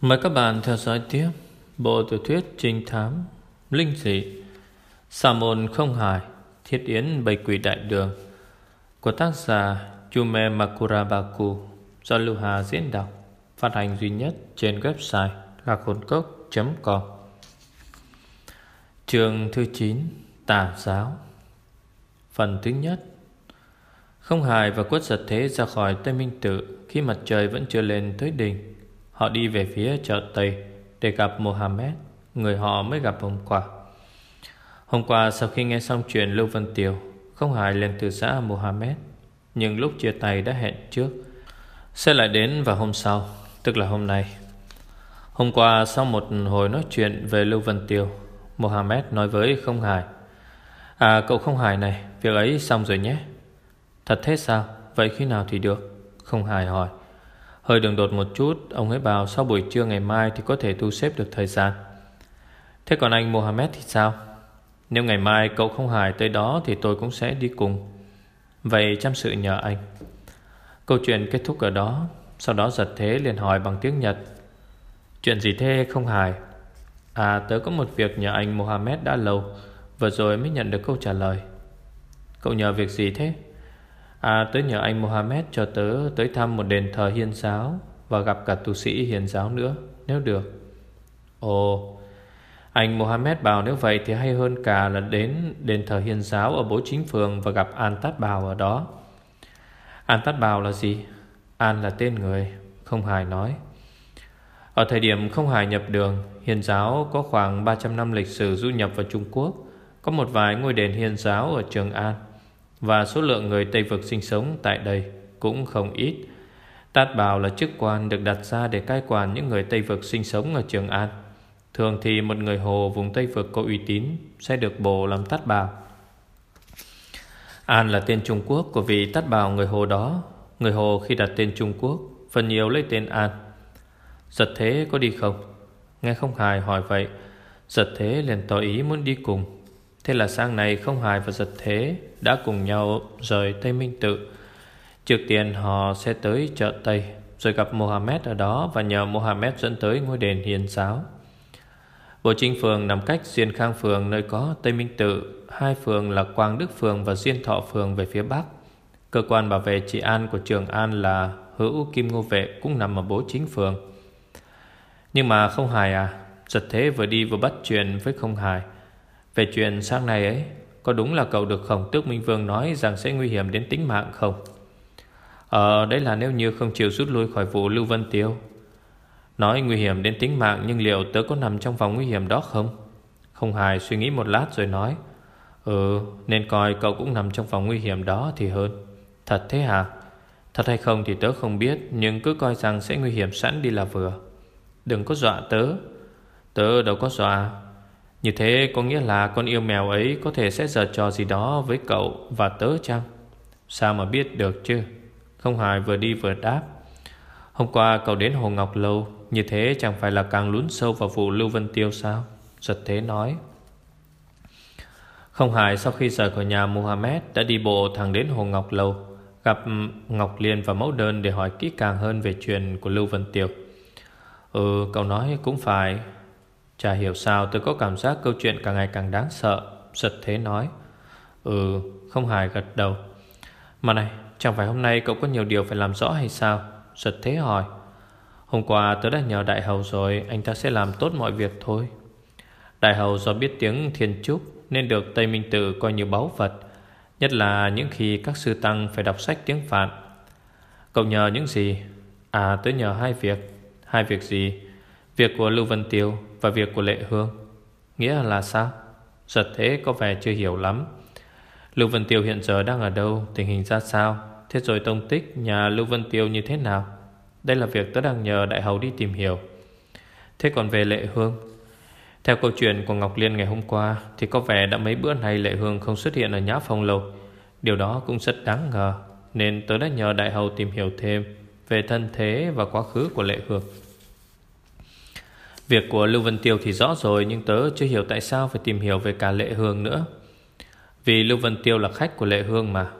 Mời các bạn theo dõi tiếp Bộ tiểu thuyết trinh thám, Linh dị Xà môn không hài, Thiết yến bầy quỷ đại đường, Của tác giả Chume Makurabaku Do Lưu Hà diễn đọc, Phát hành duy nhất trên website lạc hồn cốc.com Trường thứ 9 Tà giáo. Phần thứ nhất. Không hài và quất giật thế ra khỏi Tây Minh Tự Khi mặt trời vẫn chưa lên tới đỉnh. Họ đi về phía chợ Tây Để gặp Mohammed, Người họ mới gặp hôm qua. Hôm qua, sau khi nghe xong chuyện Lưu Vân Tiều, Không hài lên từ xã Mohammed, Nhưng lúc chia tay đã hẹn trước. Sẽ lại đến vào hôm sau, Tức là hôm nay. Hôm qua, sau một hồi nói chuyện về Lưu Vân Tiều, Mohammed nói với Không Hải À cậu Không Hải này, Việc ấy xong rồi nhé. Thật thế sao? Vậy khi nào thì được? Không Hải hỏi. Hơi đường đột một chút, Ông ấy bảo sau buổi trưa ngày mai Thì có thể thu xếp được thời gian. Thế còn anh Mohamed thì sao? Nếu ngày mai cậu không hài tới đó Thì tôi cũng sẽ đi cùng. Vậy chăm sự nhờ anh. Câu chuyện kết thúc ở đó. Sau đó giật thế liền hỏi bằng tiếng Nhật. Chuyện gì thế không hài? À tớ có một việc nhờ anh Mohamed đã lâu, Vừa rồi mới nhận được câu trả lời. Cậu nhờ việc gì thế? À tớ nhờ anh Mohammed cho tớ tới thăm một đền thờ Hiền giáo Và gặp cả tu sĩ hiền giáo nữa, Nếu được. Ồ, Anh Mohammed bảo nếu vậy thì hay hơn cả là đến đền thờ hiền giáo ở bố chính phường Và gặp An Tát Bào ở đó. An Tát Bào là gì? An là tên người, Không hài nói. Ở thời điểm không hài nhập đường Hiền giáo có khoảng 300 năm lịch sử du nhập vào Trung Quốc. Có một vài ngôi đền hiền giáo ở Trường An và số lượng người Tây Vực sinh sống tại đây cũng không ít. Tát Bảo là chức quan được đặt ra để cai quản những người Tây Vực sinh sống ở Trường An. Thường thì một người Hồ vùng Tây Vực có uy tín sẽ được bổ làm Tát Bảo An là tên Trung Quốc của vị Tát Bảo người Hồ đó. Người Hồ khi đặt tên Trung Quốc, Phần nhiều lấy tên An. Giật thế có đi không? Nghe không hài hỏi vậy. Giật thế liền tỏ ý muốn đi cùng. Thế là sang này không hài và giật thế, Đã cùng nhau rời Tây Minh Tự. Trước tiên họ sẽ tới chợ Tây, Rồi gặp Mohammed ở đó Và nhờ Mohammed dẫn tới ngôi đền hiền giáo. Bộ chính phường nằm cách Diên Khang phường Nơi có Tây Minh Tự, Hai phường là Quang Đức phường và Diên Thọ phường về phía Bắc. Cơ quan bảo vệ trị an của Trường An là Hữu Kim Ngô Vệ Cũng nằm ở bố chính phường. Nhưng mà không hài à Giật thế vừa đi vừa bắt chuyện với không hài về chuyện sáng nay ấy, Có đúng là cậu được khổng tước Minh Vương nói Rằng sẽ nguy hiểm đến tính mạng không? Ờ đấy là nếu như không chịu rút lui khỏi vụ Lưu Vân Tiêu. Nói nguy hiểm đến tính mạng, Nhưng liệu tớ có nằm trong vòng nguy hiểm đó không? Không hài, suy nghĩ một lát rồi nói Ừ nên coi cậu cũng nằm trong vòng nguy hiểm đó thì hơn. Thật thế hả? Thật hay không thì tớ không biết, Nhưng cứ coi rằng sẽ nguy hiểm sẵn đi là vừa. Đừng có dọa tớ. Tớ đâu có dọa như thế có nghĩa là con yêu mèo ấy Có thể sẽ giở trò gì đó với cậu Và tớ chăng? Sao mà biết được chứ? Không hài vừa đi vừa đáp. Hôm qua cậu đến Hồ Ngọc Lâu, Như thế chẳng phải là càng lún sâu vào vụ Lưu Vân Tiêu sao? Giật thế nói. Không hài sau khi rời khỏi nhà Muhammad Đã đi bộ thẳng đến Hồ Ngọc Lâu, Gặp Ngọc Liên và mẫu đơn Để hỏi kỹ càng hơn về chuyện của Lưu Vân Tiêu. Ừ cậu nói cũng phải. Chả hiểu sao tôi có cảm giác câu chuyện càng ngày càng đáng sợ. Giật thế nói Ừ không hài gật đầu. Mà này, chẳng phải hôm nay cậu có nhiều điều phải làm rõ hay sao? Giật thế hỏi, Hôm qua tớ đã nhờ đại hầu rồi, Anh ta sẽ làm tốt mọi việc thôi. Đại hầu do biết tiếng thiên trúc Nên được Tây Minh Tự coi như báu vật, Nhất là những khi các sư tăng Phải đọc sách tiếng Phạn. Cậu nhờ những gì? À tớ nhờ hai việc. Hai việc gì? Việc của Lưu Vân Tiêu và việc của Lệ Hương. Nghĩa là sao? Giật thế có vẻ chưa hiểu lắm. Lưu Vân Tiêu hiện giờ đang ở đâu? Tình hình ra sao? Thế rồi tông tích nhà Lưu Vân Tiêu như thế nào? Đây là việc tớ đang nhờ đại hầu đi tìm hiểu. Thế còn về Lệ Hương? Theo câu chuyện của Ngọc Liên ngày hôm qua, Thì có vẻ đã mấy bữa nay Lệ Hương không xuất hiện ở Nhã Phong Lộc. Điều đó cũng rất đáng ngờ, Nên tớ đã nhờ đại hầu tìm hiểu thêm Về thân thế và quá khứ của Lệ Hương. Việc của Lưu Vân Tiêu thì rõ rồi, Nhưng tớ chưa hiểu tại sao phải tìm hiểu về cả Lệ Hương nữa. Vì Lưu Vân Tiêu là khách của Lệ Hương mà.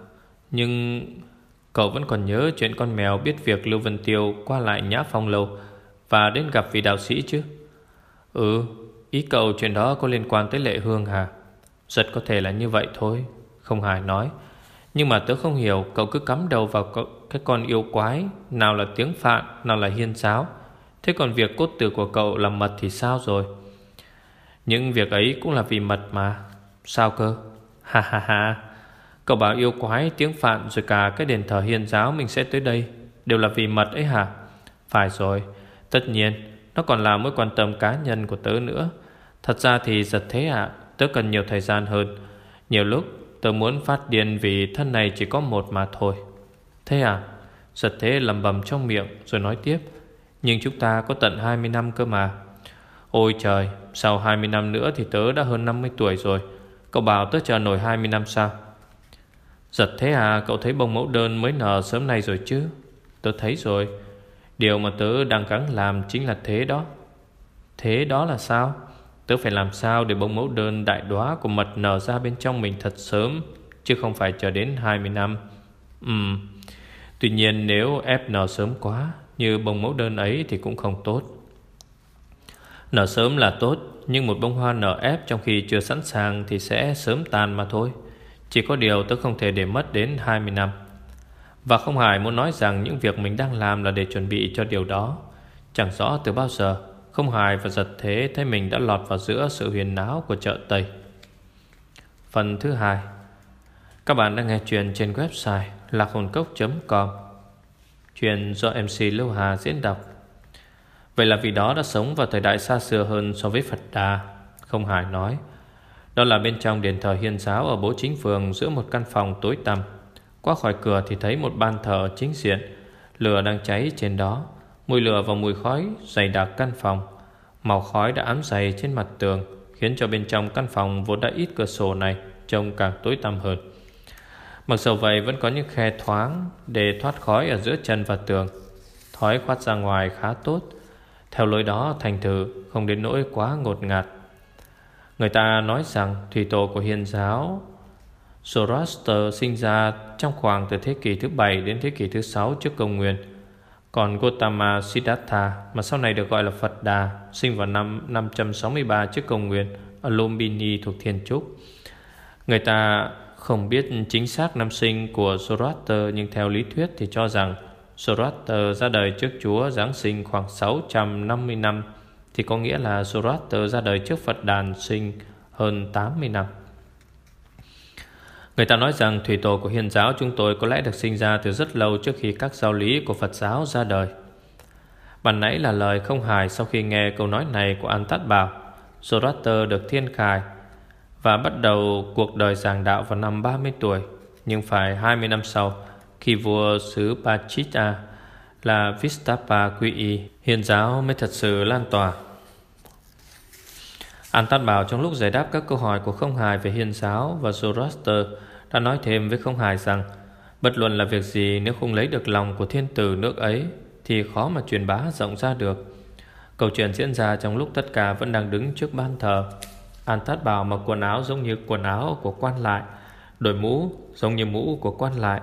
Nhưng cậu vẫn còn nhớ chuyện con mèo biết việc Lưu Vân Tiêu qua lại nhã phong lâu Và đến gặp vị đạo sĩ chứ? Ừ Ý cậu chuyện đó có liên quan tới lệ hương hả? Rất có thể là như vậy thôi, Không hài nói. Nhưng mà tớ không hiểu, cậu cứ cắm đầu vào cái con yêu quái, Nào là tiếng phạn, Nào là hiên giáo. Thế còn việc cốt tử của cậu là mật thì sao rồi? Những việc ấy cũng là vì mật mà. Sao cơ? Ha ha ha. Cậu bảo yêu quái, tiếng phạn, Rồi cả cái đền thờ hiên giáo mình sẽ tới đây. Đều là vì mật ấy hả? Phải rồi. Tất nhiên, Nó còn là mối quan tâm cá nhân của tớ nữa. Thật ra thì giật thế ạ. Tớ cần nhiều thời gian hơn. Nhiều lúc, tớ muốn phát điên Vì thân này chỉ có một mà thôi. Thế à? Giật thế lầm bầm trong miệng, rồi nói tiếp. Nhưng chúng ta có tận 20 năm cơ mà. Ôi trời, Sau 20 năm nữa thì tớ đã hơn 50 tuổi rồi. Cậu bảo tớ chờ nổi 20 năm sao? Giật thế à Cậu thấy bông mẫu đơn mới nở sớm nay rồi chứ? Tớ thấy rồi. Điều mà tớ đang gắng làm chính là thế đó. Thế đó là sao? Tớ phải làm sao để bông mẫu đơn đại đóa của mật nở ra bên trong mình thật sớm, Chứ không phải chờ đến 20 năm? Ừm, Tuy nhiên nếu ép nở sớm quá như bông mẫu đơn ấy thì cũng không tốt. Nở sớm là tốt, Nhưng một bông hoa nở ép trong khi chưa sẵn sàng Thì sẽ sớm tàn mà thôi. Chỉ có điều tớ không thể để mất đến 20 năm. Và không hài muốn nói rằng Những việc mình đang làm là để chuẩn bị cho điều đó. Chẳng rõ từ bao giờ, Không hài và giật thế Thấy mình đã lọt vào giữa sự huyền náo của chợ Tây. Phần thứ hai. Các bạn đang nghe chuyện trên website lạc hồn cốc.com Chuyện do MC Lưu Hà diễn đọc. Vậy là vì đó đã sống vào thời đại xa xưa hơn so với Phật Đà. Không Hải nói. Đó là bên trong đền thờ hiên giáo ở bố chính phường giữa một căn phòng tối tăm. Qua khỏi cửa thì thấy một ban thờ chính diện. Lửa đang cháy trên đó. Mùi lửa và mùi khói dày đặc căn phòng. Màu khói đã ám dày trên mặt tường, Khiến cho bên trong căn phòng vốn đã ít cửa sổ này, Trông càng tối tăm hơn. Mặc dù vậy, vẫn có những khe thoáng Để thoát khói ở giữa chân và tường Thói khoát ra ngoài khá tốt Theo lối đó, thành thử Không đến nỗi quá ngột ngạt Người ta nói rằng Thủy tổ của hiền giáo Zoroaster sinh ra trong khoảng từ thế kỷ thứ 7 đến thế kỷ thứ 6 trước công nguyên. Còn Gautama Siddhartha, mà sau này được gọi là Phật Đà, sinh vào năm 563 trước công nguyên ở Lumbini thuộc Thiên Trúc. Người ta không biết chính xác năm sinh của Zoroaster nhưng theo lý thuyết thì cho rằng Zoroaster ra đời trước Chúa Giáng sinh khoảng 650 năm thì có nghĩa là Zoroaster ra đời trước Phật đàn sinh hơn 80 năm. Người ta nói rằng thủy tổ của hiền giáo chúng tôi có lẽ được sinh ra từ rất lâu trước khi các giáo lý của Phật giáo ra đời. Bản nãy là lời không hài sau khi nghe câu nói này của An Tát Bảo. Zoroaster được thiên khải và bắt đầu cuộc đời giảng đạo vào năm 30 tuổi, nhưng phải 20 năm sau, khi vua xứ Pachita là Vistapa quy y, hiền giáo mới thật sự lan tỏa. An Tát Bảo trong lúc giải đáp các câu hỏi của Không Hài về hiền giáo và Zoroaster đã nói thêm với Không Hài rằng bất luận là việc gì nếu không lấy được lòng của thiên tử nước ấy thì khó mà truyền bá rộng ra được. Câu chuyện diễn ra trong lúc tất cả vẫn đang đứng trước ban thờ An Thất Bảo mặc quần áo giống như quần áo của quan lại Đội mũ giống như mũ của quan lại.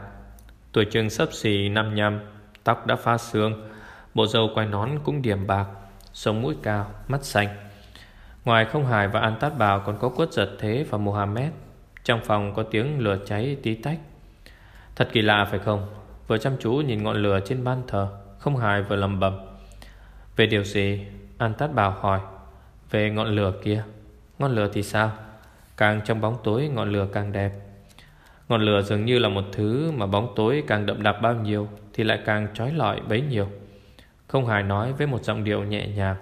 Tuổi trường sấp xì năm nhăm Tóc đã pha xương Bộ râu quai nón cũng điểm bạc Sống mũi cao, mắt xanh. Ngoài không Hải và An Tát Bảo Còn có quất giật thế và Mohammed Trong phòng có tiếng lửa cháy tí tách. Thật kỳ lạ phải không? Vừa chăm chú nhìn ngọn lửa trên ban thờ Không hài vừa lầm bầm. Về điều gì? An Tát Bảo hỏi. Về ngọn lửa kia. Ngọn lửa thì sao? Càng trong bóng tối, ngọn lửa càng đẹp. Ngọn lửa dường như là một thứ Mà bóng tối càng đậm đặc bao nhiêu Thì lại càng trói lọi bấy nhiêu. Không hài nói với một giọng điệu nhẹ nhàng.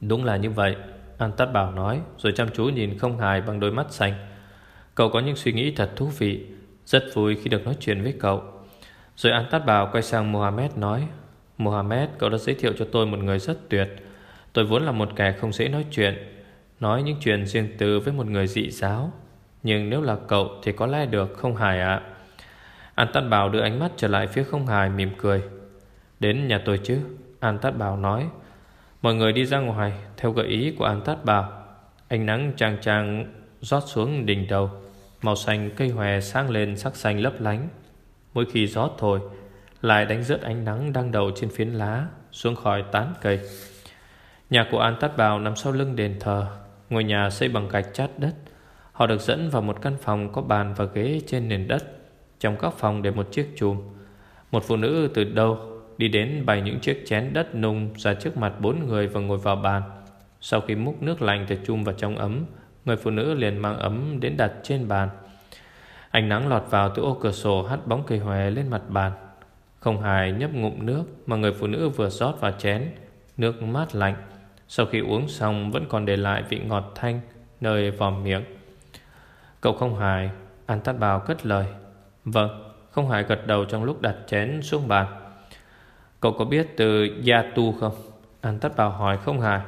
Đúng là như vậy, An Tát Bảo nói, Rồi chăm chú nhìn không hài bằng đôi mắt xanh. Cậu có những suy nghĩ thật thú vị, Rất vui khi được nói chuyện với cậu. Rồi An Tát Bảo quay sang Mohammed nói, Mohammed, cậu đã giới thiệu cho tôi một người rất tuyệt. Tôi vốn là một kẻ không dễ nói chuyện Nói những chuyện riêng tư với một người dị giáo. Nhưng nếu là cậu thì có lẽ được, không hài ạ. An Tát Bảo đưa ánh mắt trở lại phía không hài, mỉm cười. Đến nhà tôi chứ? An Tát Bảo nói. Mọi người đi ra ngoài, Theo gợi ý của An Tát Bảo. Ánh nắng chàng chàng rót xuống đỉnh đầu. Màu xanh cây hòe sáng lên sắc xanh lấp lánh. Mỗi khi gió thổi, Lại đánh rớt ánh nắng đang đầu trên phiến lá, Xuống khỏi tán cây. Nhà của An Tát bảo nằm sau lưng đền thờ. Ngôi nhà xây bằng gạch chát đất. Họ được dẫn vào một căn phòng có bàn và ghế trên nền đất, Trong các phòng để một chiếc chùm. Một phụ nữ từ đâu Đi đến bày những chiếc chén đất nung ra trước mặt bốn người và ngồi vào bàn. Sau khi múc nước lạnh từ chum vào trong ấm, Người phụ nữ liền mang ấm đến đặt trên bàn. Ánh nắng lọt vào từ ô cửa sổ hắt bóng cây hòe lên mặt bàn. Không hài nhấp ngụm nước Mà người phụ nữ vừa rót vào chén, Nước mát lạnh. Sau khi uống xong, vẫn còn để lại vị ngọt thanh, Nơi vòm miệng. Cậu không hài, An tát bào cất lời. Vâng Không hài gật đầu trong lúc đặt chén xuống bàn. Cậu có biết từ gia tu không? An tát bào hỏi không hài.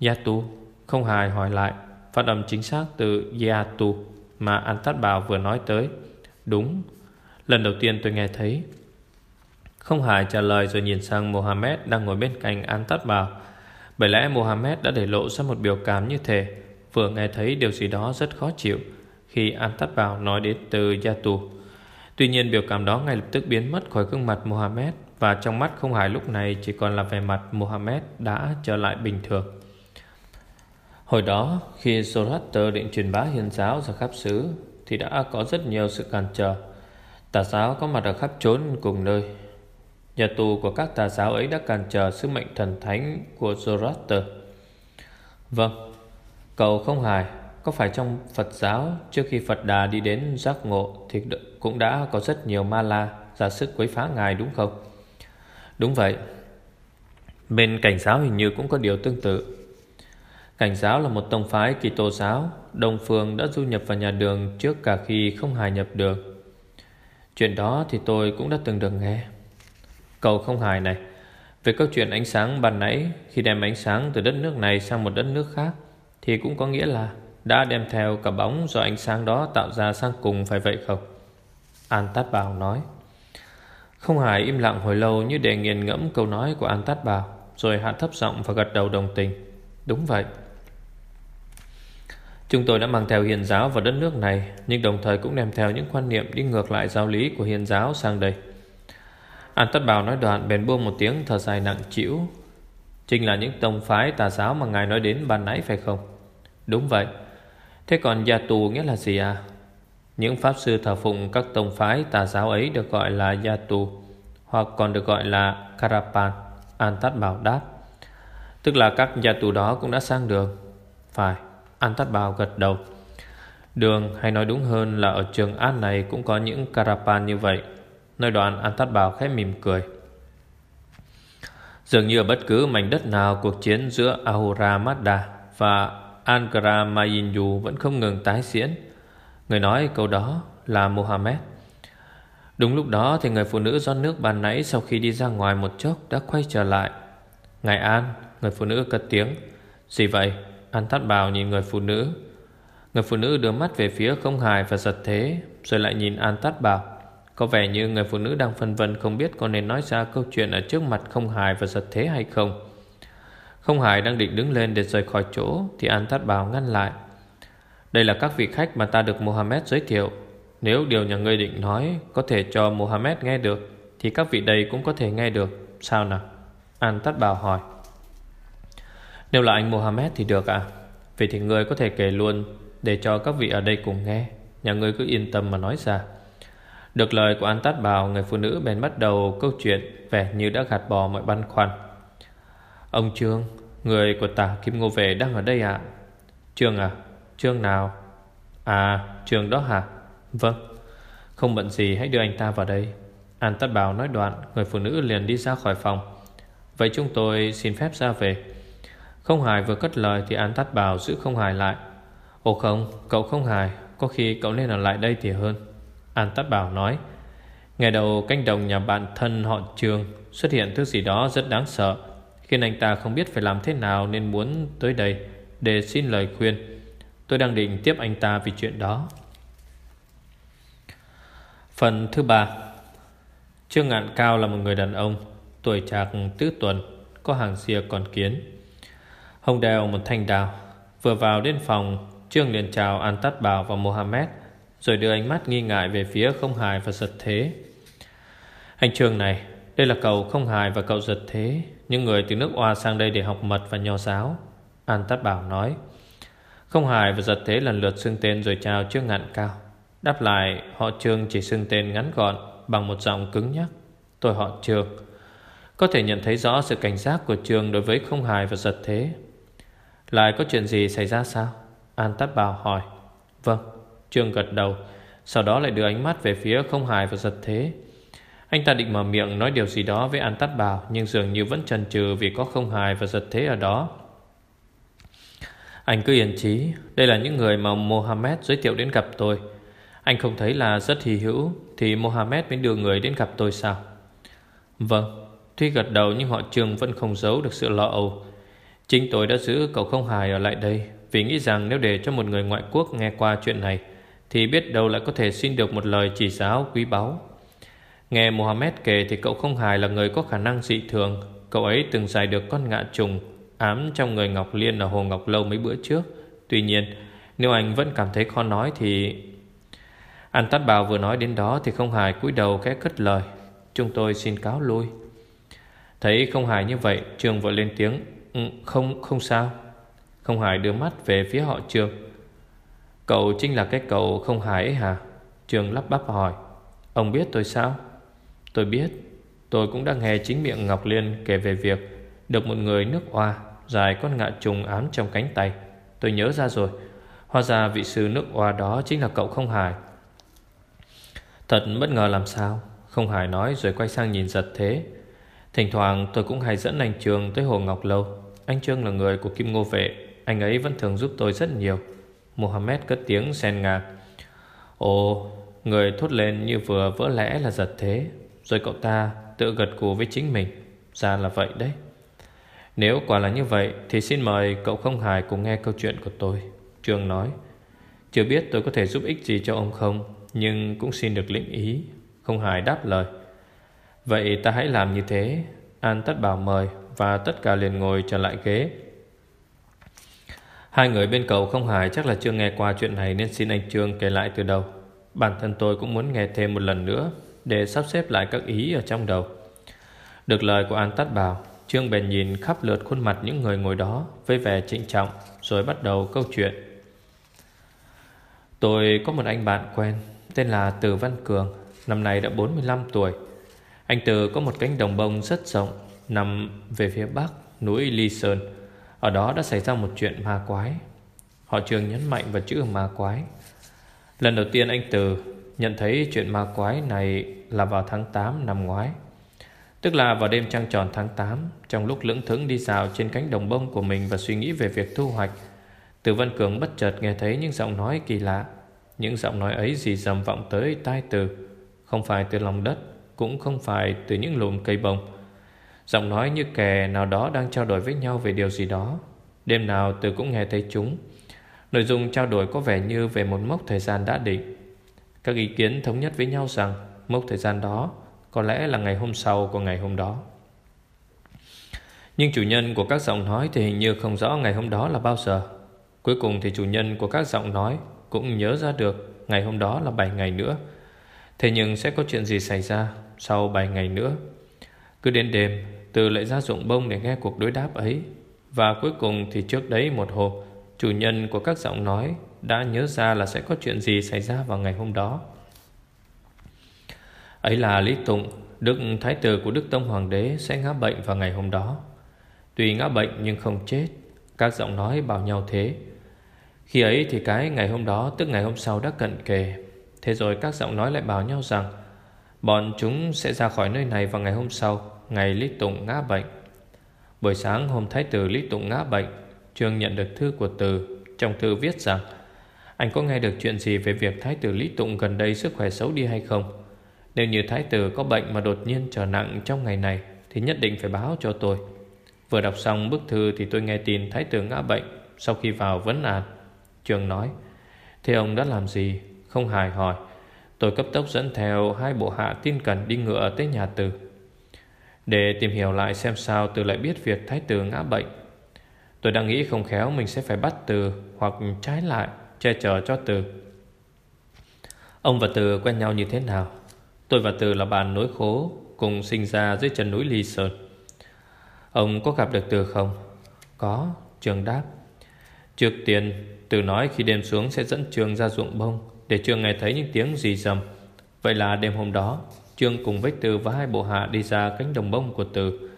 Gia tu, Không hài hỏi lại. Phát âm chính xác từ gia tu Mà An tát bào vừa nói tới. Đúng, Lần đầu tiên tôi nghe thấy. Không hài trả lời rồi nhìn sang Mohammed Đang ngồi bên cạnh An tát bào bởi lẽ Mohammed đã để lộ ra một biểu cảm như thế. Vừa nghe thấy điều gì đó rất khó chịu Khi An tát bảo nói đến từ gia tù. Tuy nhiên, biểu cảm đó ngay lập tức biến mất khỏi gương mặt Mohammed Và trong mắt không hài lúc này chỉ còn là vẻ mặt Mohammed đã trở lại bình thường. Hồi đó, khi Zoroaster định truyền bá hiền giáo ra khắp xứ, Thì đã có rất nhiều sự cản trở. Tà giáo có mặt ở khắp chốn cùng nơi. Nhà tù của các tà giáo ấy đã cản trở sứ mệnh thần thánh của Zoroaster. Vâng Cậu không hài, Có phải trong Phật giáo Trước khi Phật Đà đi đến giác ngộ Thì cũng đã có rất nhiều ma la Ra sức quấy phá ngài đúng không? Đúng vậy. Bên cảnh giáo hình như cũng có điều tương tự. Cảnh giáo là một tông phái kỳ tô giáo Đông Phương đã du nhập vào nhà đường Trước cả khi không hài nhập được. Chuyện đó thì tôi cũng đã từng được nghe. Cậu không hài này. Về câu chuyện ánh sáng bàn nãy, Khi đem ánh sáng từ đất nước này sang một đất nước khác, Thì cũng có nghĩa là Đã đem theo cả bóng do ánh sáng đó tạo ra sang cùng phải vậy không? An Tát Bảo nói. Không hài im lặng hồi lâu như để nghiền ngẫm câu nói của An Tát Bảo Rồi hạ thấp giọng và gật đầu đồng tình. Đúng vậy. Chúng tôi đã mang theo hiền giáo vào đất nước này, Nhưng đồng thời cũng đem theo những quan niệm đi ngược lại giáo lý của hiền giáo sang đây. An Tất Bảo nói đoạn, bèn buông một tiếng thở dài nặng chịu Chính là những tông phái tà giáo mà ngài nói đến ban nãy phải không? Đúng vậy. Thế còn gia tù nghĩa là gì à? Những pháp sư thờ phụng các tông phái tà giáo ấy được gọi là gia tù Hoặc còn được gọi là Karapan An Tát Bảo đáp. Tức là các gia tù đó cũng đã sang đường. Phải, An Tát Bảo gật đầu. Đường, hay nói đúng hơn là ở trường An này Cũng có những karapan như vậy. Nơi đoạn An Tát Bảo khẽ mỉm cười. Dường như ở bất cứ mảnh đất nào, Cuộc chiến giữa Ahura Mazda Và Ankara Mayinyu Vẫn không ngừng tái diễn. Người nói câu đó là Mohammed Đúng lúc đó thì người phụ nữ do nước bàn nãy Sau khi đi ra ngoài một chốc Đã quay trở lại. Ngài An, Người phụ nữ cất tiếng. Gì vậy? An thắt bào nhìn người phụ nữ. Người phụ nữ đưa mắt về phía không hài và giật thế, Rồi lại nhìn An tát bào có vẻ như người phụ nữ đang phân vân Không biết có nên nói ra câu chuyện Ở trước mặt không hài và giật thế hay không. Không hài đang định đứng lên Để rời khỏi chỗ, Thì An tát bào ngăn lại. Đây là các vị khách mà ta được Mohammed giới thiệu. Nếu điều nhà ngươi định nói Có thể cho Mohammed nghe được, Thì các vị đây cũng có thể nghe được. Sao nào? An tát bào hỏi. Nếu là anh Mohammed thì được à Vậy thì ngươi có thể kể luôn Để cho các vị ở đây cùng nghe. Nhà ngươi cứ yên tâm mà nói ra. Được lời của An Tát Bảo, Người phụ nữ bèn bắt đầu câu chuyện Vẻ như đã gạt bỏ mọi băn khoăn. Ông Trương, Người của tả Kim Ngô Vệ đang ở đây à Trương à Trương nào? À Trương đó hả? Vâng. Không bận gì, hãy đưa anh ta vào đây. An Tát Bảo nói đoạn, Người phụ nữ liền đi ra khỏi phòng. Vậy chúng tôi xin phép ra về. Không hài vừa cất lời Thì An Tát Bảo giữ không hài lại. Ồ không, cậu không hài, Có khi cậu nên ở lại đây thì hơn. An Tát Bảo nói, Ngày đầu canh đồng nhà bạn thân họ trường Xuất hiện thứ gì đó rất đáng sợ. Khiến anh ta không biết phải làm thế nào Nên muốn tới đây Để xin lời khuyên. Tôi đang định tiếp anh ta vì chuyện đó. Phần thứ ba. Trương Ngạn Cao là một người đàn ông, Tuổi trạc tứ tuần, Có hàng xìa còn kiến. Hồng đeo một thanh đào. Vừa vào đến phòng, Trương liền chào An Tát Bảo và Mohammed. Rồi đưa ánh mắt nghi ngại về phía không hài và giật thế. Anh Trương này, Đây là cậu không hài và cậu giật thế, Những người từ nước Oa sang đây để học mật và nho giáo. An Tát Bảo nói, Không hài và giật thế lần lượt xưng tên rồi chào trước ngạn cao. Đáp lại, họ Trương chỉ xưng tên ngắn gọn, Bằng một giọng cứng nhắc. Tôi họ Trương. Có thể nhận thấy rõ sự cảnh giác của Trương Đối với không hài và giật thế. Lại có chuyện gì xảy ra sao? An Tát Bảo hỏi. Vâng. Trương gật đầu, Sau đó lại đưa ánh mắt về phía không hài và giật thế. Anh ta định mở miệng nói điều gì đó với An Tát Bảo, Nhưng dường như vẫn chần chừ vì có không hài và giật thế ở đó. Anh cứ yên trí Đây là những người mà Mohammed giới thiệu đến gặp tôi. Anh không thấy là rất hì hữu, Thì Mohammed mới đưa người đến gặp tôi sao? Vâng Tuy gật đầu nhưng họ trường vẫn không giấu được sự lo âu. Chính tôi đã giữ cậu không hài ở lại đây, Vì nghĩ rằng nếu để cho một người ngoại quốc nghe qua chuyện này thì biết đâu lại có thể xin được một lời chỉ giáo quý báu. Nghe Mohammed kể thì cậu không hài là người có khả năng dị thường. Cậu ấy từng giải được con ngạ trùng Ám trong người Ngọc Liên ở Hồ Ngọc Lâu mấy bữa trước. Tuy nhiên Nếu anh vẫn cảm thấy khó nói thì An Tát Bảo vừa nói đến đó Thì không hài cúi đầu khẽ cất lời. Chúng tôi xin cáo lui. Thấy không hài như vậy Trường vội lên tiếng ừ, Không không sao. Không hài đưa mắt về phía họ Trường. Cậu chính là cái cậu không hài ấy hả? Trường lắp bắp hỏi. Ông biết tôi sao? Tôi biết. Tôi cũng đã nghe chính miệng Ngọc Liên kể về việc Được một người nước oa Dài con ngạ trùng ám trong cánh tay. Tôi nhớ ra rồi. Hóa ra vị sư nước oa đó chính là cậu không hài. Thật bất ngờ làm sao? Không hài nói rồi quay sang nhìn giật thế. Thỉnh thoảng tôi cũng hay dẫn anh Trương tới Hồ Ngọc Lâu. Anh Trương là người của Kim Ngô Vệ. Anh ấy vẫn thường giúp tôi rất nhiều. Mohammed cất tiếng sen ngạc Ồ, Người thốt lên như vừa vỡ lẽ là giật thế. Rồi cậu ta tự gật cù với chính mình. Ra là vậy đấy. Nếu quả là như vậy, Thì xin mời cậu không hài cùng nghe câu chuyện của tôi, Trương nói. Chưa biết tôi có thể giúp ích gì cho ông không, Nhưng cũng xin được lĩnh ý. Không hài đáp lời. Vậy ta hãy làm như thế. An tất bảo mời Và tất cả liền ngồi trở lại ghế. Hai người bên cầu không hài, chắc là chưa nghe qua chuyện này Nên xin anh Trương kể lại từ đầu. Bản thân tôi cũng muốn nghe thêm một lần nữa Để sắp xếp lại các ý ở trong đầu. Được lời của An Tát Bảo, Trương bèn nhìn khắp lượt khuôn mặt những người ngồi đó Với vẻ trịnh trọng, Rồi bắt đầu câu chuyện. Tôi có một anh bạn quen, Tên là Từ Văn Cường, Năm nay đã 45 tuổi. Anh Từ có một cánh đồng bông rất rộng, Nằm về phía bắc, núi Ly Sơn. Ở đó đã xảy ra một chuyện ma quái. Họ trường nhấn mạnh vào chữ ma quái. Lần đầu tiên anh Từ nhận thấy chuyện ma quái này là vào tháng 8 năm ngoái. Tức là vào đêm trăng tròn tháng 8 Trong lúc lưỡng thững đi dạo trên cánh đồng bông của mình Và suy nghĩ về việc thu hoạch, Từ Văn Cường bất chợt nghe thấy những giọng nói kỳ lạ. Những giọng nói ấy dì dầm vọng tới tai Từ. Không phải từ lòng đất, Cũng không phải từ những lùm cây bông Giọng nói như kẻ nào đó đang trao đổi với nhau về điều gì đó. Đêm nào Từ cũng nghe thấy chúng. Nội dung trao đổi có vẻ như về một mốc thời gian đã định. Các ý kiến thống nhất với nhau rằng Mốc thời gian đó Có lẽ là ngày hôm sau của ngày hôm đó. Nhưng chủ nhân của các giọng nói Thì hình như không rõ ngày hôm đó là bao giờ. Cuối cùng thì chủ nhân của các giọng nói Cũng nhớ ra được Ngày hôm đó là 7 ngày nữa. Thế nhưng sẽ có chuyện gì xảy ra Sau 7 ngày nữa? Cứ đến đêm từ lại ra dụng bông để nghe cuộc đối đáp ấy. Và cuối cùng thì trước đấy một hồ Chủ nhân của các giọng nói Đã nhớ ra là sẽ có chuyện gì xảy ra vào ngày hôm đó. Ấy là Lý Tụng, Đức Thái tử của Đức Tông Hoàng đế Sẽ ngã bệnh vào ngày hôm đó. Tuy ngã bệnh nhưng không chết, Các giọng nói bảo nhau thế. Khi ấy thì cái ngày hôm đó, Tức ngày hôm sau đã cận kề. Thế rồi các giọng nói lại bảo nhau rằng, Bọn chúng sẽ ra khỏi nơi này vào ngày hôm sau. Ngày Lý Tụng ngã bệnh. Buổi sáng hôm Thái tử Lý Tụng ngã bệnh Trương nhận được thư của Từ, Trong thư viết rằng, Anh có nghe được chuyện gì về việc Thái tử Lý Tụng gần đây sức khỏe xấu đi hay không? Nếu như Thái tử có bệnh mà đột nhiên trở nặng trong ngày này, Thì nhất định phải báo cho tôi. Vừa đọc xong bức thư thì tôi nghe tin Thái tử ngã bệnh Sau khi vào vấn an Trương nói, Thế ông đã làm gì? Không hài hỏi. Tôi cấp tốc dẫn theo hai bộ hạ tin cần đi ngựa tới nhà Từ. Để tìm hiểu lại xem sao Từ lại biết việc Thái tử ngã bệnh. Tôi đang nghĩ không khéo mình sẽ phải bắt Từ Hoặc trái lại che chở cho Từ. Ông và Từ quen nhau như thế nào? Tôi và Từ là bạn nối khố Cùng sinh ra dưới chân núi Ly Sơn. Ông có gặp được Từ không? Có, Trường đáp. Trước tiên Từ nói khi đêm xuống sẽ dẫn Trường ra ruộng bông Để Trường nghe thấy những tiếng gì rầm. Vậy là đêm hôm đó Trương cùng với Từ và hai bộ hạ đi ra cánh đồng bông của Từ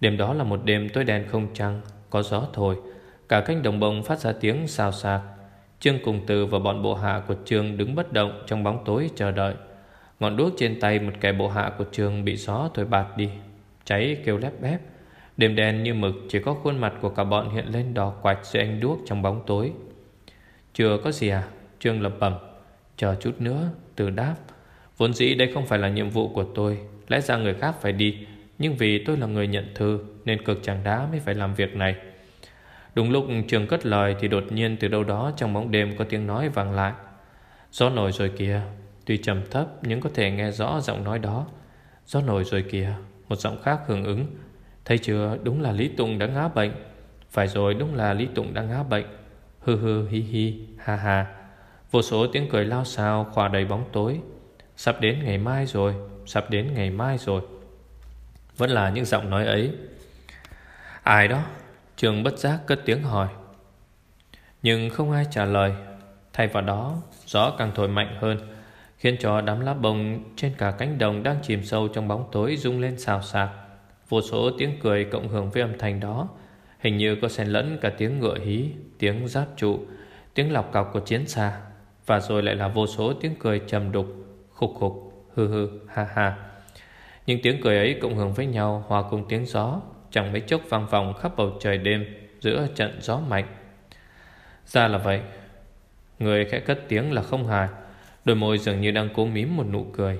Đêm đó là một đêm tối đen không trăng, Có gió thổi. Cả cánh đồng bông phát ra tiếng xào xạc. Trương cùng Từ và bọn bộ hạ của Trương đứng bất động trong bóng tối chờ đợi. Ngọn đuốc trên tay một kẻ bộ hạ của Trương bị gió thổi bạt đi, Cháy kêu lép bép. Đêm đen như mực, Chỉ có khuôn mặt của cả bọn hiện lên đỏ quạch dưới ánh đuốc trong bóng tối. Chưa có gì à? Trương lập bẩm. Chờ chút nữa Từ đáp. Vốn dĩ đây không phải là nhiệm vụ của tôi, Lẽ ra người khác phải đi. Nhưng vì tôi là người nhận thư, Nên cực chẳng đá mới phải làm việc này. Đúng lúc trường cất lời Thì đột nhiên từ đâu đó trong bóng đêm Có tiếng nói vang lại. Gió nổi rồi kìa, Tuy trầm thấp nhưng có thể nghe rõ giọng nói đó. Gió nổi rồi kìa, Một giọng khác hưởng ứng. Thấy chưa, đúng là Lý Tùng đã ngã bệnh. Phải rồi, đúng là Lý Tùng đã ngã bệnh. Hư hư hi hi, ha ha. Vô số tiếng cười lao xao khỏa đầy bóng tối. Sắp đến ngày mai rồi, Sắp đến ngày mai rồi. Vẫn là những giọng nói ấy. Ai đó, Trường bất giác cất tiếng hỏi. Nhưng không ai trả lời. Thay vào đó, Gió càng thổi mạnh hơn, Khiến cho đám lá bông trên cả cánh đồng Đang chìm sâu trong bóng tối rung lên xào xạc. Vô số tiếng cười cộng hưởng với âm thanh đó. Hình như có xen lẫn cả tiếng ngựa hí, Tiếng giáp trụ, Tiếng lọc cọc của chiến xa. Và rồi lại là vô số tiếng cười trầm đục. Khục khục, hư hư, ha ha. Những tiếng cười ấy cộng hưởng với nhau Hòa cùng tiếng gió Chẳng mấy chốc vang vòng khắp bầu trời đêm Giữa trận gió mạnh. Ra là vậy. Người khẽ cất tiếng là không hài. Đôi môi dường như đang cố mím một nụ cười.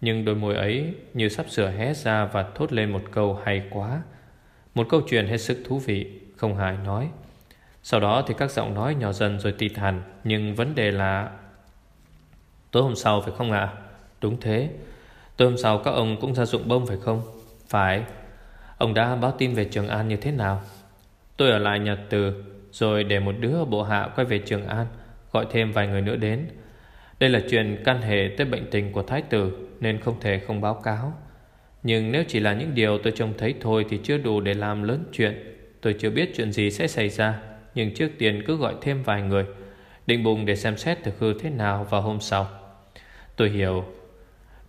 Nhưng đôi môi ấy Như sắp sửa hé ra và thốt lên một câu hay quá. Một câu chuyện hết sức thú vị Không hài nói. Sau đó thì các giọng nói nhỏ dần rồi tịt hẳn Nhưng vấn đề là Tối hôm sau phải không ạ? Đúng thế. Tối hôm sau các ông cũng ra dụng bông phải không? Phải. Ông đã báo tin về Trường An như thế nào? Tôi ở lại nhà từ, Rồi để một đứa bộ hạ quay về Trường An, Gọi thêm vài người nữa đến. Đây là chuyện can hệ tới bệnh tình của Thái tử, Nên không thể không báo cáo. Nhưng nếu chỉ là những điều tôi trông thấy thôi Thì chưa đủ để làm lớn chuyện. Tôi chưa biết chuyện gì sẽ xảy ra, Nhưng trước tiên cứ gọi thêm vài người, Định bụng để xem xét thực hư thế nào vào hôm sau. Tôi hiểu.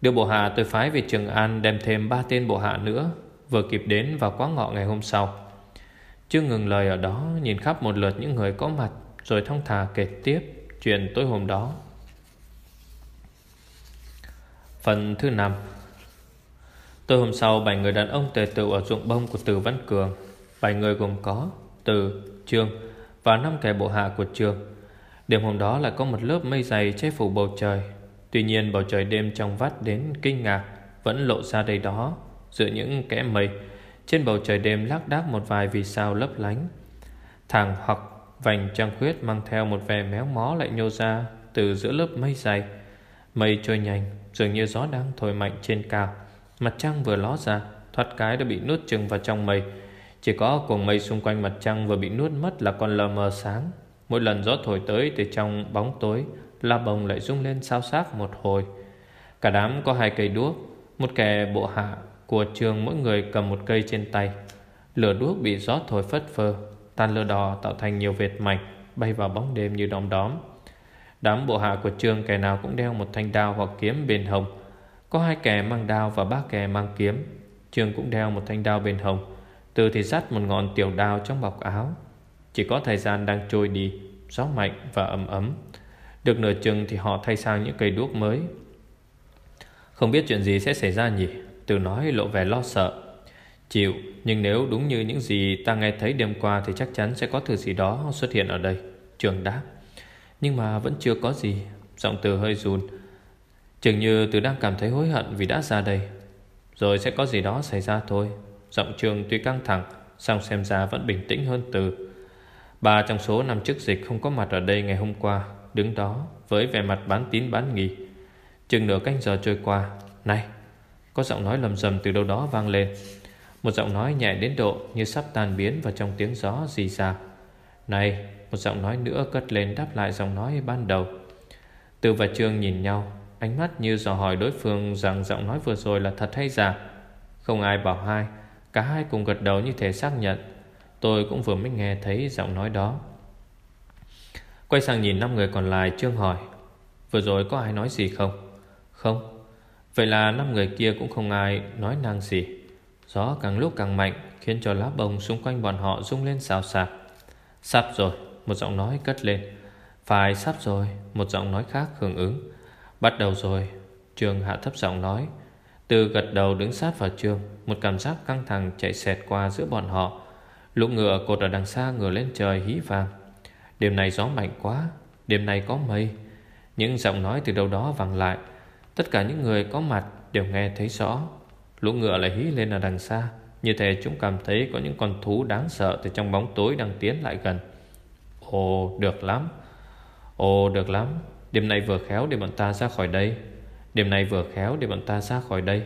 Đưa bộ hạ tôi phái về Trường An Đem thêm ba tên bộ hạ nữa Vừa kịp đến vào quá ngọ ngày hôm sau. Chưa ngừng lời ở đó Nhìn khắp một lượt những người có mặt Rồi thông thả kể tiếp Chuyện tối hôm đó. Phần thứ năm. Tối hôm sau Bảy người đàn ông tề tựu ở ruộng bông của Từ Văn Cường. Bảy người gồm có Từ, Trương Và năm kẻ bộ hạ của Trương. Đêm hôm đó lại có một lớp mây dày che phủ bầu trời. Tuy nhiên, bầu trời đêm trong vắt đến kinh ngạc Vẫn lộ ra đây đó, Giữa những kẽ mây. Trên bầu trời đêm lác đác một vài vì sao lấp lánh. Thẳng hoặc vành trăng khuyết Mang theo một vẻ méo mó lại nhô ra Từ giữa lớp mây dày. Mây trôi nhanh, Dường như gió đang thổi mạnh trên cao. Mặt trăng vừa ló ra, Thoát cái đã bị nuốt chừng vào trong mây. Chỉ có cuồng mây xung quanh mặt trăng vừa bị nuốt mất là còn lờ mờ sáng. Mỗi lần gió thổi tới từ trong bóng tối La bồng lại rung lên sao xác một hồi. Cả đám có hai cây đuốc, Một kẻ bộ hạ của trường mỗi người cầm một cây trên tay. Lửa đuốc bị gió thổi phất phơ Tàn lửa đỏ tạo thành nhiều vệt mạch Bay vào bóng đêm như đom đóm. Đám bộ hạ của trường kẻ nào cũng đeo một thanh đao hoặc kiếm bên hồng. Có hai kẻ mang đao và ba kẻ mang kiếm. Trường cũng đeo một thanh đao bên hồng. Từ thì dắt một ngọn tiểu đao trong bọc áo. Chỉ có thời gian đang trôi đi, Gió mạnh và ấm ấm. Được nửa chừng thì họ thay sang những cây đuốc mới. Không biết chuyện gì sẽ xảy ra nhỉ? Từ nói lộ vẻ lo sợ. Chịu, Nhưng nếu đúng như những gì ta nghe thấy đêm qua Thì chắc chắn sẽ có thứ gì đó xuất hiện ở đây. Trường đáp. Nhưng mà vẫn chưa có gì. Giọng từ hơi run. Chừng như từ đang cảm thấy hối hận vì đã ra đây. Rồi sẽ có gì đó xảy ra thôi. Giọng trường tuy căng thẳng, song xem ra vẫn bình tĩnh hơn từ. Ba trong số năm chức dịch không có mặt ở đây ngày hôm qua. Đứng đó với vẻ mặt bán tín bán nghi. Chừng nửa canh giờ trôi qua, Này, Có giọng nói lầm rầm từ đâu đó vang lên. Một giọng nói nhẹ đến độ Như sắp tan biến vào trong tiếng gió rì ra Này, Một giọng nói nữa cất lên đáp lại giọng nói ban đầu. Từ và Trương nhìn nhau, Ánh mắt như dò hỏi đối phương Rằng giọng nói vừa rồi là thật hay giả. Không ai bảo hai, Cả hai cùng gật đầu như thể xác nhận. Tôi cũng vừa mới nghe thấy giọng nói đó. Quay sang nhìn năm người còn lại, Trương hỏi, Vừa rồi có ai nói gì không? Không. Vậy là năm người kia cũng không ai nói năng gì. Gió càng lúc càng mạnh, Khiến cho lá bông xung quanh bọn họ rung lên xào xạc. Sắp rồi, Một giọng nói cất lên. Phải sắp rồi, Một giọng nói khác hưởng ứng. Bắt đầu rồi Trường hạ thấp giọng nói. Từ gật đầu đứng sát vào trường Một cảm giác căng thẳng chạy xẹt qua giữa bọn họ. Lũ ngựa cột ở đằng xa ngửa lên trời hí vàng. Đêm này gió mạnh quá, Đêm nay có mây. Những giọng nói từ đâu đó vang lại. Tất cả những người có mặt đều nghe thấy rõ. Lũ ngựa lại hí lên ở đằng xa. Như thể chúng cảm thấy có những con thú đáng sợ Từ trong bóng tối đang tiến lại gần. Ồ, được lắm. Ồ, được lắm. Đêm nay vừa khéo để bọn ta ra khỏi đây. Đêm nay vừa khéo để bọn ta ra khỏi đây.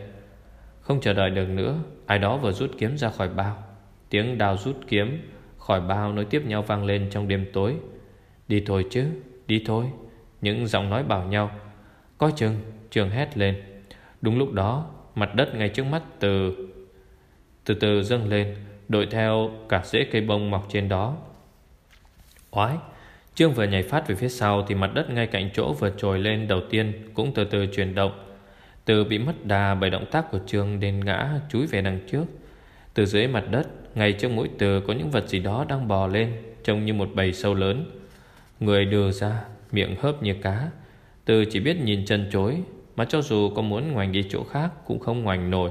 Không chờ đợi được nữa, Ai đó vừa rút kiếm ra khỏi bao. Tiếng đào rút kiếm Khỏi bao nối tiếp nhau vang lên trong đêm tối. Đi thôi chứ, Đi thôi. Những giọng nói bảo nhau. Coi chừng Trường hét lên. Đúng lúc đó, Mặt đất ngay trước mắt từ Từ từ dâng lên, Đội theo cả rễ cây bông mọc trên đó. Oái, Trương vừa nhảy phát về phía sau Thì mặt đất ngay cạnh chỗ vừa trồi lên đầu tiên Cũng từ từ chuyển động. Từ bị mất đà bởi động tác của Trương nên ngã chúi về đằng trước. Từ dưới mặt đất ngay trước mũi từ có những vật gì đó đang bò lên, Trông như một bầy sâu lớn. Người đưa ra, Miệng hớp như cá. Từ chỉ biết nhìn chân chối, Mà cho dù có muốn ngoảnh đi chỗ khác Cũng không ngoảnh nổi.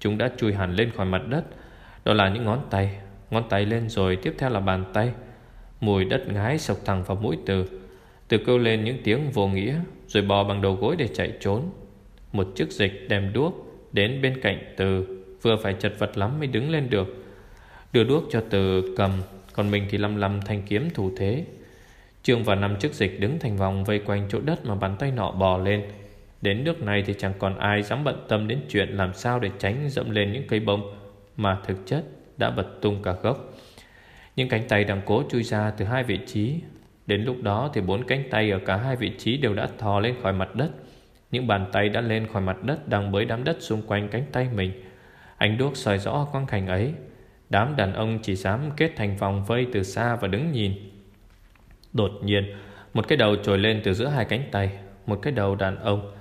Chúng đã chui hẳn lên khỏi mặt đất. Đó là những ngón tay Ngón tay lên rồi tiếp theo là bàn tay. Mùi đất ngái sộc thẳng vào mũi từ Từ kêu lên những tiếng vô nghĩa, Rồi bò bằng đầu gối để chạy trốn. Một chiếc dịch đem đuốc Đến bên cạnh từ Vừa phải chật vật lắm mới đứng lên được. Đưa đuốc cho từ cầm, Còn mình thì lăm lăm thanh kiếm thủ thế. Trương và năm chức dịch đứng thành vòng Vây quanh chỗ đất mà bàn tay nọ bò lên. Đến nước này thì chẳng còn ai dám bận tâm đến chuyện Làm sao để tránh dẫm lên những cây bông, Mà thực chất đã bật tung cả gốc. Những cánh tay đang cố chui ra từ hai vị trí. Đến lúc đó thì bốn cánh tay ở cả hai vị trí đều đã thò lên khỏi mặt đất. Những bàn tay đã lên khỏi mặt đất đang bới đám đất xung quanh cánh tay mình. Ánh đuốc soi rõ quang cảnh ấy. Đám đàn ông chỉ dám kết thành vòng vây từ xa và đứng nhìn. Đột nhiên, Một cái đầu trồi lên từ giữa hai cánh tay, Một cái đầu đàn ông.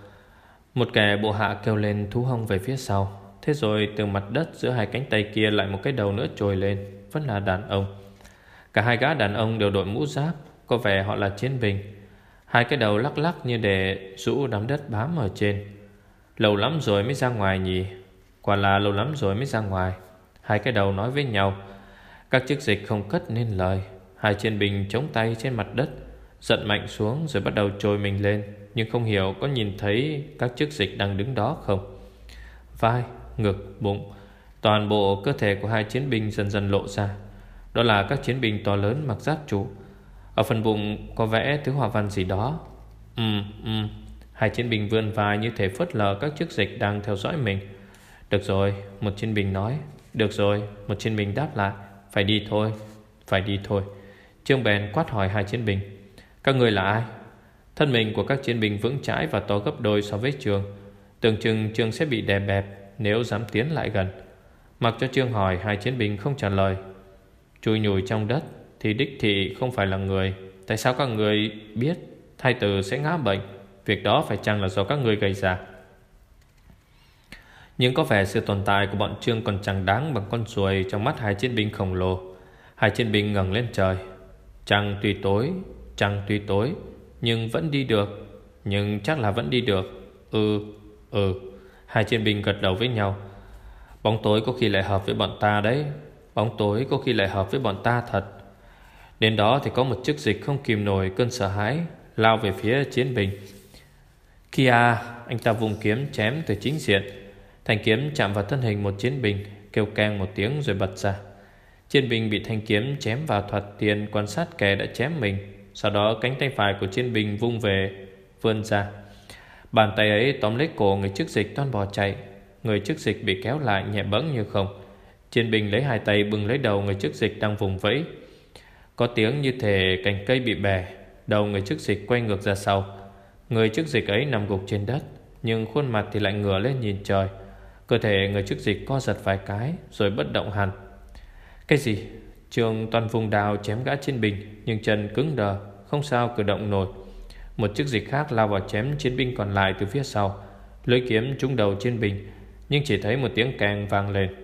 Một kẻ bộ hạ kêu lên thú hông về phía sau. Thế rồi từ mặt đất giữa hai cánh tay kia lại một cái đầu nữa trồi lên, Vẫn là đàn ông. Cả hai gã đàn ông đều đội mũ giáp, Có vẻ họ là chiến binh. Hai cái đầu lắc lắc như để rũ đám đất bám ở trên. Lâu lắm rồi mới ra ngoài nhỉ? Quả là lâu lắm rồi mới ra ngoài. Hai cái đầu nói với nhau Các chiếc dịch không cất nên lời. Hai chiến binh chống tay trên mặt đất Giận mạnh xuống rồi bắt đầu trồi mình lên. Nhưng không hiểu có nhìn thấy Các chiếc dịch đang đứng đó không. Vai, ngực, bụng Toàn bộ cơ thể của hai chiến binh dần dần lộ ra. Đó là các chiến binh to lớn mặc giáp trụ. Ở phần bụng có vẽ thứ hòa văn gì đó. Ừ, ừ Hai chiến binh vươn vai như thể phớt lờ các chiếc dịch đang theo dõi mình. Được rồi, một chiến binh nói. Được rồi, một chiến binh đáp lại Phải đi thôi, phải đi thôi. Trương bèn quát hỏi hai chiến binh Các người là ai? Thân mình của các chiến binh vững chãi và to gấp đôi so với trường Tưởng chừng trương sẽ bị đè bẹp Nếu dám tiến lại gần. Mặc cho Trương hỏi hai chiến binh không trả lời. Chui nhùi trong đất Thì đích thị không phải là người. Tại sao các người biết Thai tử sẽ ngã bệnh? Việc đó phải chăng là do các người gây ra? Nhưng có vẻ sự tồn tại của bọn Trương Còn chẳng đáng bằng con ruồi Trong mắt hai chiến binh khổng lồ. Hai chiến binh ngẩng lên trời. Trăng tuy tối, Trăng tuy tối, Nhưng vẫn đi được. Nhưng chắc là vẫn đi được. Ừ Ừ. Hai chiến binh gật đầu với nhau. Bóng tối có khi lại hợp với bọn ta đấy. Bóng tối có khi lại hợp với bọn ta thật. Đến đó thì có một chiếc dịch không kìm nổi cơn sợ hãi, Lao về phía chiến binh. Kia, Anh ta vùng kiếm chém từ chính diện. Thanh kiếm chạm vào thân hình một chiến binh, Kêu keng một tiếng rồi bật ra. Chiến binh bị thanh kiếm chém vào thoạt tiền, Quan sát kẻ đã chém mình. Sau đó cánh tay phải của chiến binh vung về, Vươn ra. Bàn tay ấy tóm lấy cổ người trước dịch toan bò chạy. Người trước dịch bị kéo lại nhẹ bẫng như không. Chiến binh lấy hai tay bưng lấy đầu người trước dịch đang vùng vẫy. Có tiếng như thể cành cây bị bè Đầu người trước dịch quay ngược ra sau. Người trước dịch ấy nằm gục trên đất, Nhưng khuôn mặt thì lại ngửa lên nhìn trời. Cơ thể người trước dịch co giật vài cái, Rồi bất động hẳn. Cái gì? Trường toàn vùng đào chém gã chiến binh, Nhưng chân cứng đờ, Không sao cử động nổi. Một chiếc dịch khác lao vào chém chiến binh còn lại từ phía sau. Lưỡi kiếm trúng đầu chiến binh, Nhưng chỉ thấy một tiếng càng vang lên.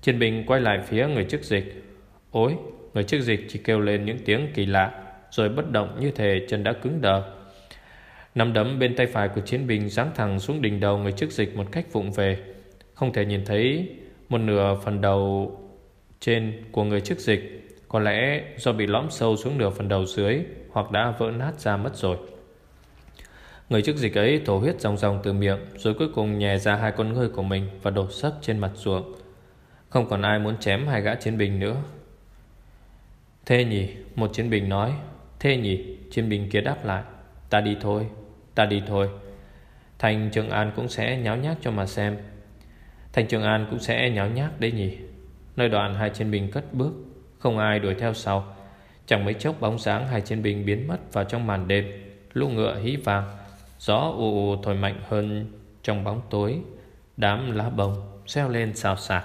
Chiến binh quay lại phía người chức dịch. Ôi, Người chức dịch chỉ kêu lên những tiếng kỳ lạ, Rồi bất động như thể chân đã cứng đờ. Nắm đấm bên tay phải của chiến binh giáng thẳng xuống đỉnh đầu người chức dịch một cách vụng về. Không thể nhìn thấy một nửa phần đầu trên của người trước dịch. Có lẽ do bị lõm sâu xuống nửa phần đầu dưới Hoặc đã vỡ nát ra mất rồi. Người trước dịch ấy thổ huyết ròng ròng từ miệng, Rồi cuối cùng nhè ra hai con ngươi của mình Và đổ sấp trên mặt ruộng. Không còn ai muốn chém hai gã chiến binh nữa. Thế nhỉ, Một chiến binh nói. Thế nhỉ, Chiến binh kia đáp lại. Ta đi thôi, Ta đi thôi. Thành Trường An cũng sẽ nháo nhác cho mà xem. Thành Trường An cũng sẽ nháo nhác đấy nhỉ. Nơi đoạn hai chiến binh cất bước, Không ai đuổi theo sau. Chẳng mấy chốc bóng dáng hai chiến binh biến mất vào trong màn đêm. Lũ ngựa hí vàng, Gió ù ù thổi mạnh hơn trong bóng tối. Đám lá bồng xeo lên xào xạc.